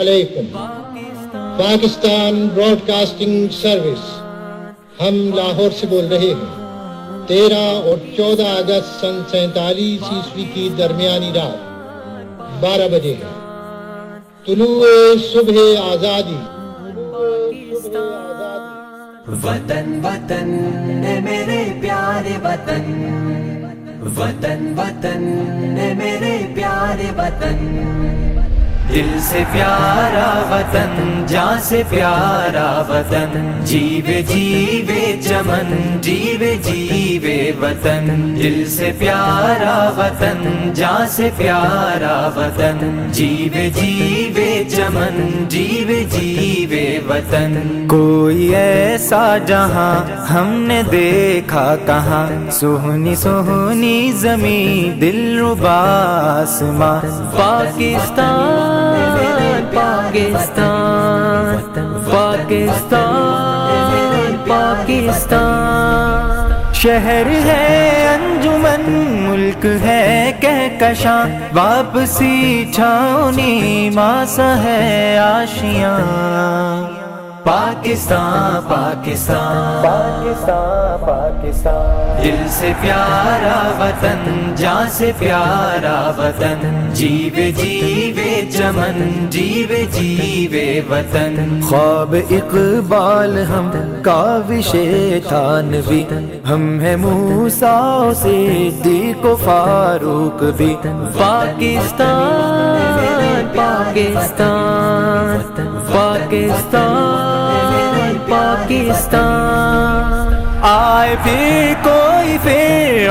علیکم۔ Pakistan Broad casting service ہم لاہور سے بول رہے ہیں۔ تیرہ اور چودہ اگست سن سینتالیس عیسوی کی درمیانی رات، بارہ بجے ہے۔ طلوع صبح آزادی۔ وطن وطن، اے میرے پیارے وطن۔ وطن وطن، اے میرے پیارے وطن۔ دل سے پیارا وطن، جان سے پیارا وطن۔ جیوے جیوے، چمن، جیوے جیوے وطن۔ دل سے پیارا وطن، جان سے پیارا وطن۔ جیوے جیوے، چمن، جیوے جیوے وطن۔ کوئی ایسا جہاں ہم نے دیکھا کہاں؟ سہنی سہنی زمین، دل رباس ماں پاکستان پاکستان پاکستان پاکستان۔ شہر ہے انجمن ملک ہے کہکشاں۔ واپسی چھاؤنی ماسا ہے آشیاں۔ پاکستان پاکستان۔ پاکستان پاکستان۔ دل سے پیارا وطن جان سے پیارا وطن۔ جیوے جیوے چمن جیوے جیوے وطن۔ خواب اقبال ہم کاوش تھانوی ہم ہے موسا سے دیکھ فاروق بھی۔ پاکستان پاکستان۔ پاکستان۔ پاکستان۔ آئے پھر کوئی پھر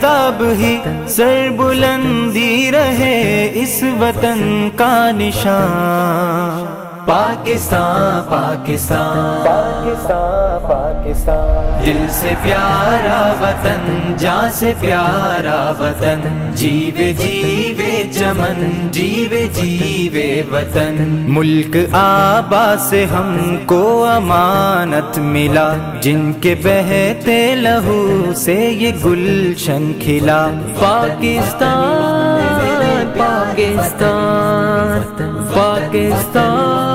تب ہی سر بلندی رہے اس وطن کا نشان۔ پاکستان پاکستان۔ پاکستان پاکستان۔ دل سے پیارا وطن جان سے پیارا وطن۔ جیوے جیوے چمن جیوے جیوے وطن۔ ملک آبا سے ہم کو امانت ملا۔ جن کے بہتے لہو سے یہ گلشن کھلا۔ پاکستان پاکستان پاکستان۔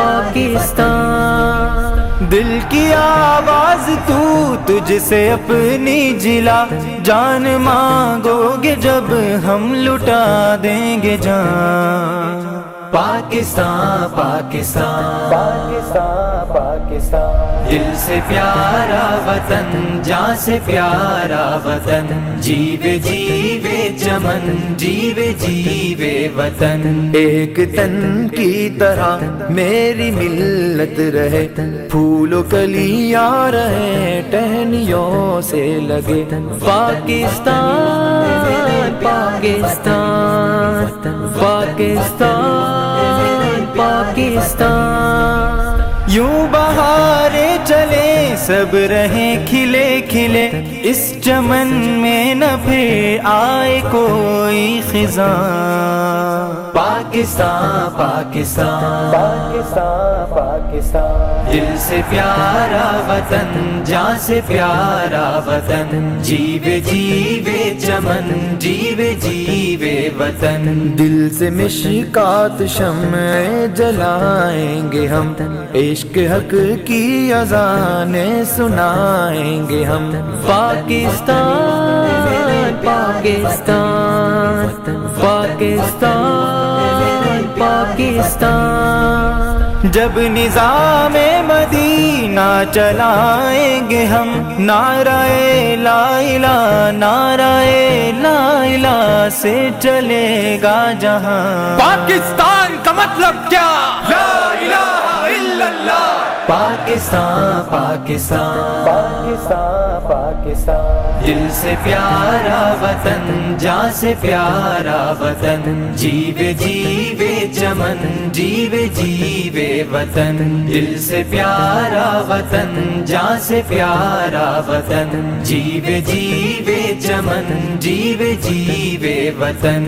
پاکستان۔ دل کی آواز تو تجھ سے اپنی جلا۔ جان مانگو گے جب ہم لٹا دیں گے جان۔ پاکستان پاکستان۔ پاکستان پاکستان دل سے پیارا وطن، جان سے پیارا وطن۔ جیوے جیوے چمن۔ جیوے جیوے وطن۔ ایک تن کی طرح میری ملت رہے۔ پھولو کلیاں رہے، ٹہنیوں سے لگے۔ پاکستان پاکستان۔ پاکستان۔ پاکستان۔ یوں بہارے چلے، سب رہیں کھلے کھلے۔ اس چمن میں نہ پھر آئے کوئی خزاں۔ پاکستان پاکستان۔ پاکستان پاکستان۔ دل سے پیارا وطن جان سے پیارا وطن۔ جیوے جیوے چمن جیوے جیوے وطن۔ دل سے مشکات شمع جلائیں گے ہم۔ عشق حق کی اذانیں سنائیں گے ہم۔ پاکستان پاکستان۔ پاکستان۔ داستان جب نظام مدینہ چلائیں گے ہم، نعرہ لا الہ نعرہ لا الہ سے چلے گا جہاں۔ پاکستان کا مطلب کیا؟ پاکستان پاکستان۔ پاکستان پاکستان دل سے پیارا وطن، جان سے پیارا وطن۔ جیوے جیوے چمن۔ جیوے جیوے وطن۔ دل سے پیارا وطن، جان سے پیارا وطن۔ جیوے جیوے چمن۔ جیوے جیوے وطن۔